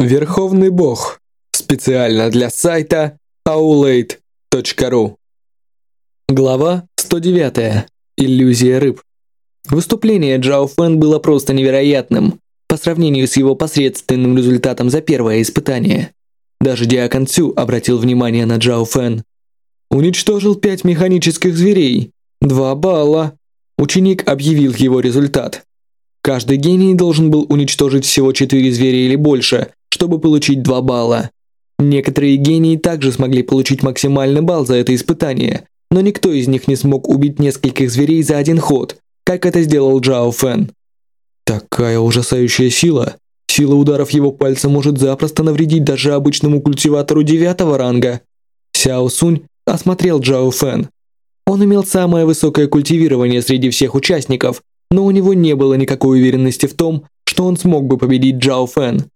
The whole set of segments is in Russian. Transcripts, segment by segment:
Верховный Бог. Специально для сайта aulade.ru. Глава 109. Иллюзия рыб. Выступление Джао Фэн было просто невероятным по сравнению с его посредственным результатом за первое испытание. Даже Диакон Цю обратил внимание на Джао Фэн. Уничтожил пять механических зверей. Два балла. Ученик объявил его результат. Каждый гений должен был уничтожить всего четыре зверя или больше, чтобы получить 2 балла. Некоторые гении также смогли получить максимальный балл за это испытание, но никто из них не смог убить нескольких зверей за один ход, как это сделал Джао Фэн. Такая ужасающая сила. Сила ударов его пальца может запросто навредить даже обычному культиватору девятого ранга. Сяо Сунь осмотрел Джао Фэн. Он имел самое высокое культивирование среди всех участников, но у него не было никакой уверенности в том, что он смог бы победить Джао Фэн.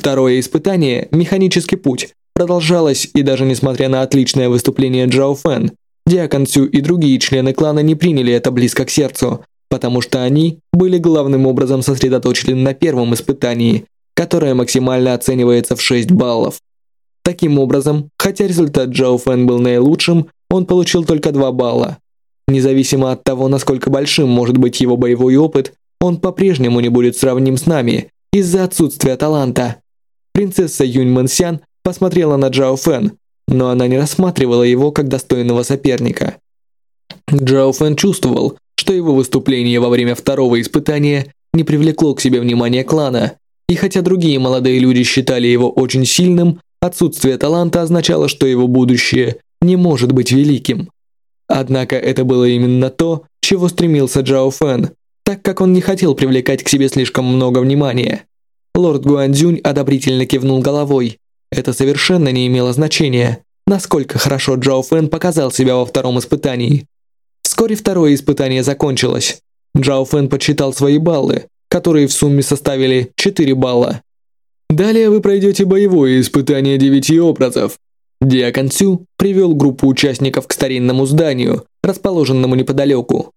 Второе испытание, механический путь, продолжалось, и даже несмотря на отличное выступление Джао Фэн, Диакон Цю и другие члены клана не приняли это близко к сердцу, потому что они были главным образом сосредоточены на первом испытании, которое максимально оценивается в 6 баллов. Таким образом, хотя результат Джао Фэн был наилучшим, он получил только 2 балла. Независимо от того, насколько большим может быть его боевой опыт, он по-прежнему не будет сравним с нами из-за отсутствия таланта. Принцесса Юнь Мэнсян посмотрела на Джао Фэн, но она не рассматривала его как достойного соперника. Джао Фэн чувствовал, что его выступление во время второго испытания не привлекло к себе внимание клана, и хотя другие молодые люди считали его очень сильным, отсутствие таланта означало, что его будущее не может быть великим. Однако это было именно то, чего стремился Джао Фэн, так как он не хотел привлекать к себе слишком много внимания. Лорд Гуандзюнь одобрительно кивнул головой. Это совершенно не имело значения, насколько хорошо Джао Фэн показал себя во втором испытании. Вскоре второе испытание закончилось. Джао Фэн подсчитал свои баллы, которые в сумме составили 4 балла. Далее вы пройдете боевое испытание девяти образов. Диакон Цю привел группу участников к старинному зданию, расположенному неподалеку.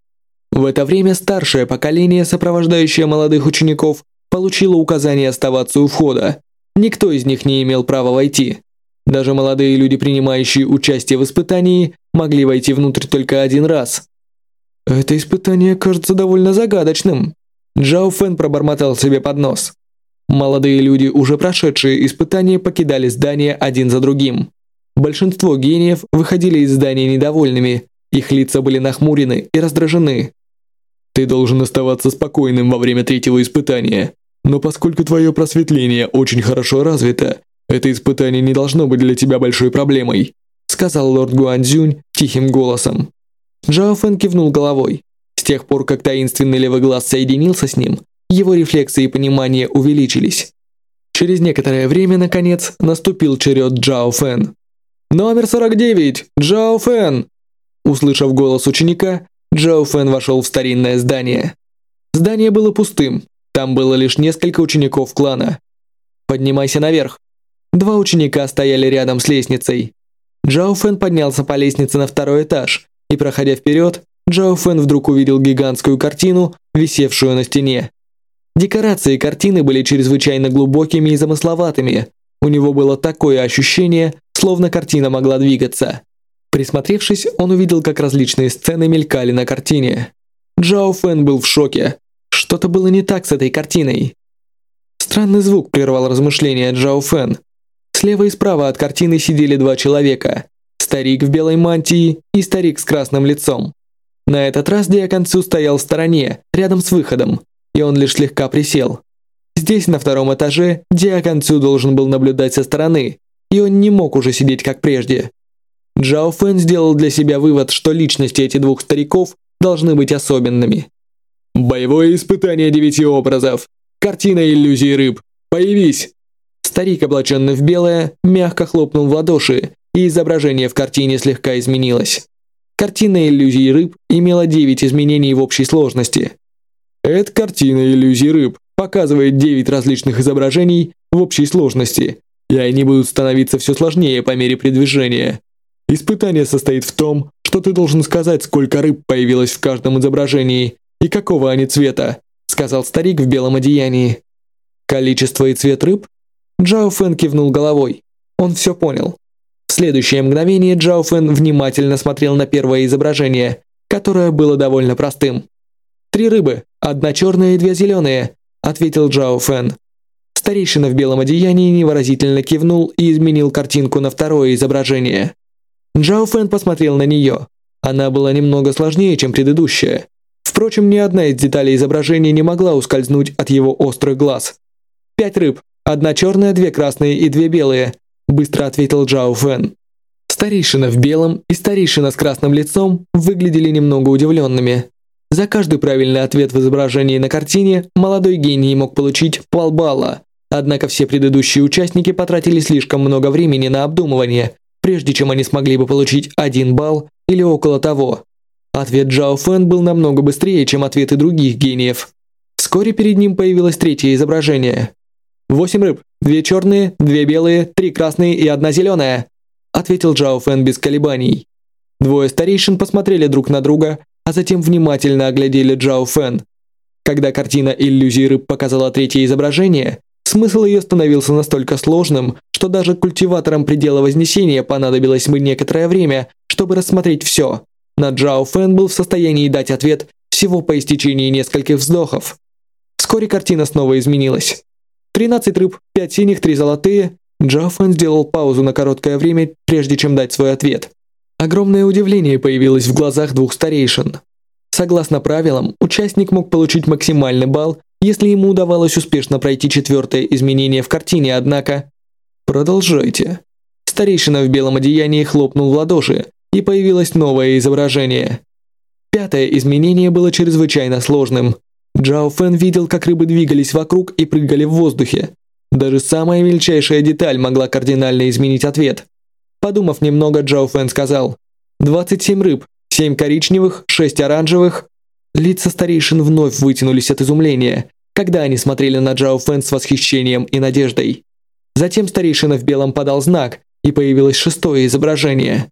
В это время старшее поколение, сопровождающее молодых учеников, получила указание оставаться у входа. Никто из них не имел права войти. Даже молодые люди, принимающие участие в испытании, могли войти внутрь только один раз. Это испытание кажется довольно загадочным. Джао Фэн пробормотал себе под нос. Молодые люди, уже прошедшие испытание, покидали здание один за другим. Большинство гениев выходили из здания недовольными, их лица были нахмурены и раздражены. Ты должен оставаться спокойным во время третьего испытания. Но поскольку твое просветление очень хорошо развито, это испытание не должно быть для тебя большой проблемой», сказал лорд Гуанзюнь тихим голосом. Джао Фэн кивнул головой. С тех пор, как таинственный левый глаз соединился с ним, его рефлексы и понимание увеличились. Через некоторое время, наконец, наступил черед Джао Фэн. «Номер 49! Джао Фэн!» Услышав голос ученика, Джао Фэн вошел в старинное здание. Здание было пустым, там было лишь несколько учеников клана. «Поднимайся наверх». Два ученика стояли рядом с лестницей. Джао Фэн поднялся по лестнице на второй этаж, и, проходя вперед, Джао Фэн вдруг увидел гигантскую картину, висевшую на стене. Декорации картины были чрезвычайно глубокими и замысловатыми. У него было такое ощущение, словно картина могла двигаться. Присмотревшись, он увидел, как различные сцены мелькали на картине. Джао Фэн был в шоке. Что-то было не так с этой картиной. Странный звук прервал размышления Джао Фэн. Слева и справа от картины сидели два человека. Старик в белой мантии и старик с красным лицом. На этот раз Диакон Цю стоял в стороне, рядом с выходом, и он лишь слегка присел. Здесь, на втором этаже, Диакон Цю должен был наблюдать со стороны, и он не мог уже сидеть как прежде. Джао Фэн сделал для себя вывод, что личности этих двух стариков должны быть особенными. Боевое испытание девяти образов. Картина иллюзии рыб. Появись. Старик, облаченный в белое, мягко хлопнул в ладоши, и изображение в картине слегка изменилось. Картина иллюзии рыб имела 9 изменений в общей сложности. Эта картина иллюзии рыб показывает 9 различных изображений в общей сложности, и они будут становиться все сложнее по мере продвижения. Испытание состоит в том, что ты должен сказать, сколько рыб появилось в каждом изображении, «И какого они цвета?» – сказал старик в белом одеянии. «Количество и цвет рыб? Джао Фэн кивнул головой. Он все понял. В следующее мгновение Джао Фэн внимательно смотрел на первое изображение, которое было довольно простым. «Три рыбы, одна черная и две зеленые», — ответил Джао Фэн. Старейшина в белом одеянии невыразительно кивнул и изменил картинку на второе изображение. Джао Фэн посмотрел на нее. Она была немного сложнее, чем предыдущая. Впрочем, ни одна из деталей изображения не могла ускользнуть от его острых глаз. «Пять рыб. Одна черная, две красные и две белые», – быстро ответил Джао Фэн. Старейшина в белом и старейшина с красным лицом выглядели немного удивленными. За каждый правильный ответ в изображении на картине молодой гений мог получить полбалла, однако все предыдущие участники потратили слишком много времени на обдумывание, прежде чем они смогли бы получить один балл или около того. Ответ Джао Фэн был намного быстрее, чем ответы других гениев. Вскоре перед ним появилось третье изображение. «Восемь рыб, две черные, две белые, три красные и одна зеленая», ответил Джао Фэн без колебаний. Двое старейшин посмотрели друг на друга, а затем внимательно оглядели Джао Фэн. Когда картина иллюзии рыб показала третье изображение, смысл ее становился настолько сложным, что даже культиваторам предела Вознесения понадобилось бы некоторое время, чтобы рассмотреть все. На Джао Фэн был в состоянии дать ответ всего по истечении нескольких вздохов. Вскоре картина снова изменилась. 13 рыб, 5 синих, 3 золотые. Джао Фэн сделал паузу на короткое время, прежде чем дать свой ответ. Огромное удивление появилось в глазах двух старейшин. Согласно правилам, участник мог получить максимальный балл, если ему удавалось успешно пройти четвертое изменение в картине, однако... Продолжайте. Старейшина в белом одеянии хлопнул в ладоши, и появилось новое изображение. Пятое изменение было чрезвычайно сложным. Джао Фэн видел, как рыбы двигались вокруг и прыгали в воздухе. Даже самая мельчайшая деталь могла кардинально изменить ответ. Подумав немного, Джао Фэн сказал, «27 рыб, 7 коричневых, 6 оранжевых». Лица старейшин вновь вытянулись от изумления, когда они смотрели на Джао Фэн с восхищением и надеждой. Затем старейшина в белом подал знак, и появилось шестое изображение.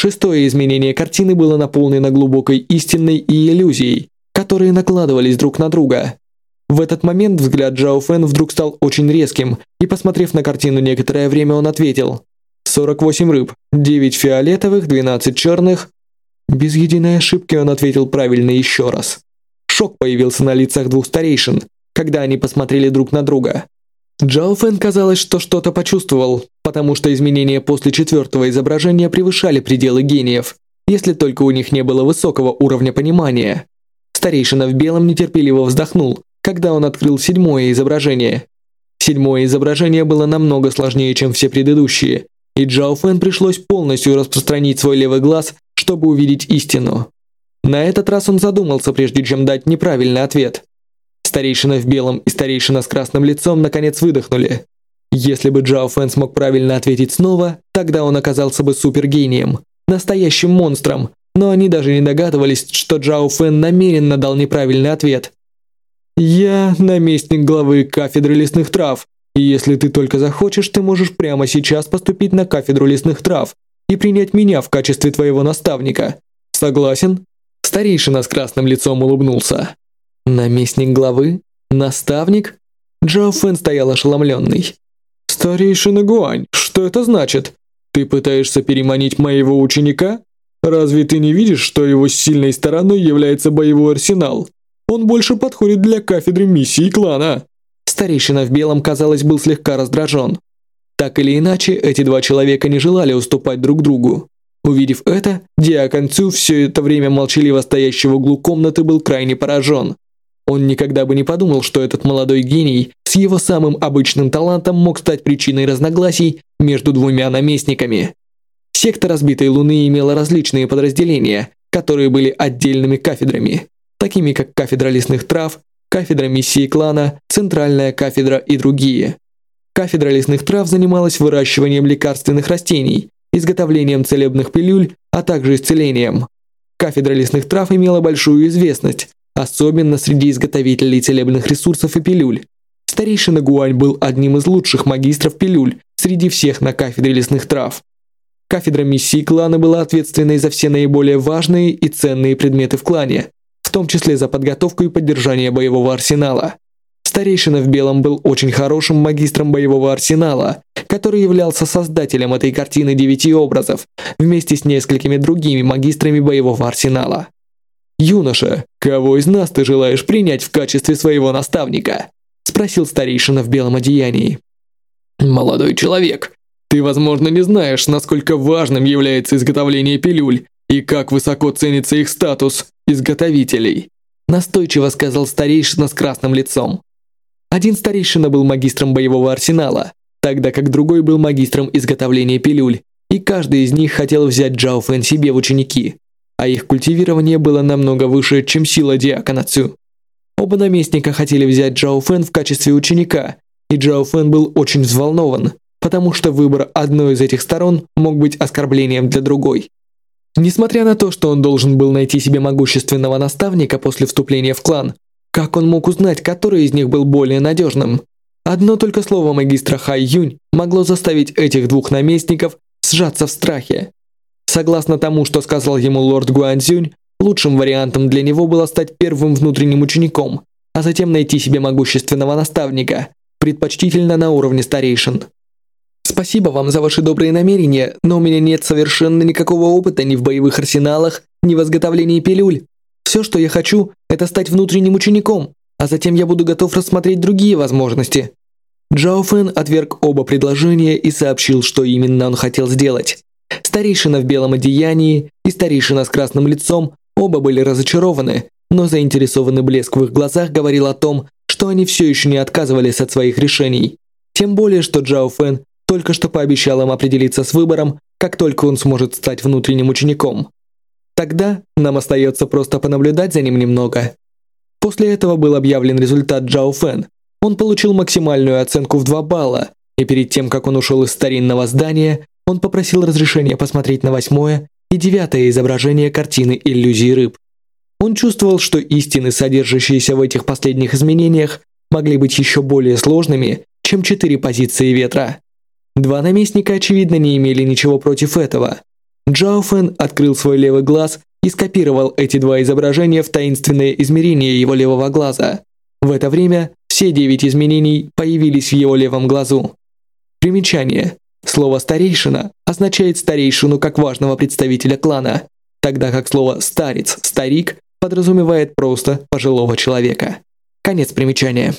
Шестое изменение картины было наполнено глубокой истиной и иллюзией, которые накладывались друг на друга. В этот момент взгляд Джао Фэн вдруг стал очень резким, и посмотрев на картину некоторое время, он ответил: 48 рыб, 9 фиолетовых, 12 черных. Без единой ошибки он ответил правильно еще раз. Шок появился на лицах двух старейшин, когда они посмотрели друг на друга. Джао Фэн казалось, что что-то почувствовал, потому что изменения после четвертого изображения превышали пределы гениев, если только у них не было высокого уровня понимания. Старейшина в белом нетерпеливо вздохнул, когда он открыл седьмое изображение. Седьмое изображение было намного сложнее, чем все предыдущие, и Джао Фэн пришлось полностью распространить свой левый глаз, чтобы увидеть истину. На этот раз он задумался, прежде чем дать неправильный ответ. Старейшина в белом и старейшина с красным лицом наконец выдохнули. Если бы Джао Фэн смог правильно ответить снова, тогда он оказался бы супергением, настоящим монстром, но они даже не догадывались, что Джао Фэн намеренно дал неправильный ответ. «Я наместник главы кафедры лесных трав, и если ты только захочешь, ты можешь прямо сейчас поступить на кафедру лесных трав и принять меня в качестве твоего наставника. Согласен?» Старейшина с красным лицом улыбнулся. Наместник главы? Наставник? Джао Фэн стоял ошеломленный. «Старейшина Гуань, что это значит? Ты пытаешься переманить моего ученика? Разве ты не видишь, что его сильной стороной является боевой арсенал? Он больше подходит для кафедры миссии клана». Старейшина в белом, казалось, был слегка раздражен. Так или иначе, эти два человека не желали уступать друг другу. Увидев это, Диакон Цю, все это время молчаливо стоящий в углу комнаты, был крайне поражен. Он никогда бы не подумал, что этот молодой гений с его самым обычным талантом мог стать причиной разногласий между двумя наместниками. Секта разбитой Луны имела различные подразделения, которые были отдельными кафедрами, такими как кафедра лесных трав, кафедра миссии клана, центральная кафедра и другие. Кафедра лесных трав занималась выращиванием лекарственных растений, изготовлением целебных пилюль, а также исцелением. Кафедра лесных трав имела большую известность, особенно среди изготовителей целебных ресурсов и пилюль. Старейшина Гуань был одним из лучших магистров пилюль среди всех на кафедре лесных трав. Кафедра миссии клана была ответственной за все наиболее важные и ценные предметы в клане, в том числе за подготовку и поддержание боевого арсенала. Старейшина в белом был очень хорошим магистром боевого арсенала, который являлся создателем этой картины девяти образов, вместе с несколькими другими магистрами боевого арсенала. «Юноша, кого из нас ты желаешь принять в качестве своего наставника?» спросил старейшина в белом одеянии. «Молодой человек, ты, возможно, не знаешь, насколько важным является изготовление пилюль и как высоко ценится их статус изготовителей», настойчиво сказал старейшина с красным лицом. Один старейшина был магистром боевого арсенала, тогда как другой был магистром изготовления пилюль, и каждый из них хотел взять Джао Фэн себе в ученики, а их культивирование было намного выше, чем сила диакона Цю. Оба наместника хотели взять Джао Фэн в качестве ученика, и Джао Фэн был очень взволнован, потому что выбор одной из этих сторон мог быть оскорблением для другой. Несмотря на то, что он должен был найти себе могущественного наставника после вступления в клан, как он мог узнать, который из них был более надежным? Одно только слово магистра Хай Юнь могло заставить этих двух наместников сжаться в страхе. Согласно тому, что сказал ему лорд Гуанзюнь, лучшим вариантом для него было стать первым внутренним учеником, а затем найти себе могущественного наставника, предпочтительно на уровне старейшин. Спасибо вам за ваши добрые намерения, но у меня нет совершенно никакого опыта ни в боевых арсеналах, ни в изготовлении пилюль. Все, что я хочу, это стать внутренним учеником, а затем я буду готов рассмотреть другие возможности. Джао Фэн отверг оба предложения и сообщил, что именно он хотел сделать. Старейшина в белом одеянии и старейшина с красным лицом оба были разочарованы, но заинтересованный блеск в их глазах говорил о том, что они все еще не отказывались от своих решений. Тем более, что Джао Фэн только что пообещал им определиться с выбором, как только он сможет стать внутренним учеником. Тогда нам остается просто понаблюдать за ним немного. После этого был объявлен результат Джао Фэн. Он получил максимальную оценку в 2 балла, и перед тем, как он ушел из старинного здания, он попросил разрешения посмотреть на восьмое и девятое изображение картины иллюзии рыб. Он чувствовал, что истины, содержащиеся в этих последних изменениях, могли быть еще более сложными, чем четыре позиции ветра. Два наместника, очевидно, не имели ничего против этого. Джао Фэн открыл свой левый глаз и скопировал эти два изображения в таинственное измерение его левого глаза. В это время все девять изменений появились в его левом глазу. Примечание. Слово «старейшина» означает старейшину как важного представителя клана, тогда как слово «старец», «старик» подразумевает просто пожилого человека. Конец примечания.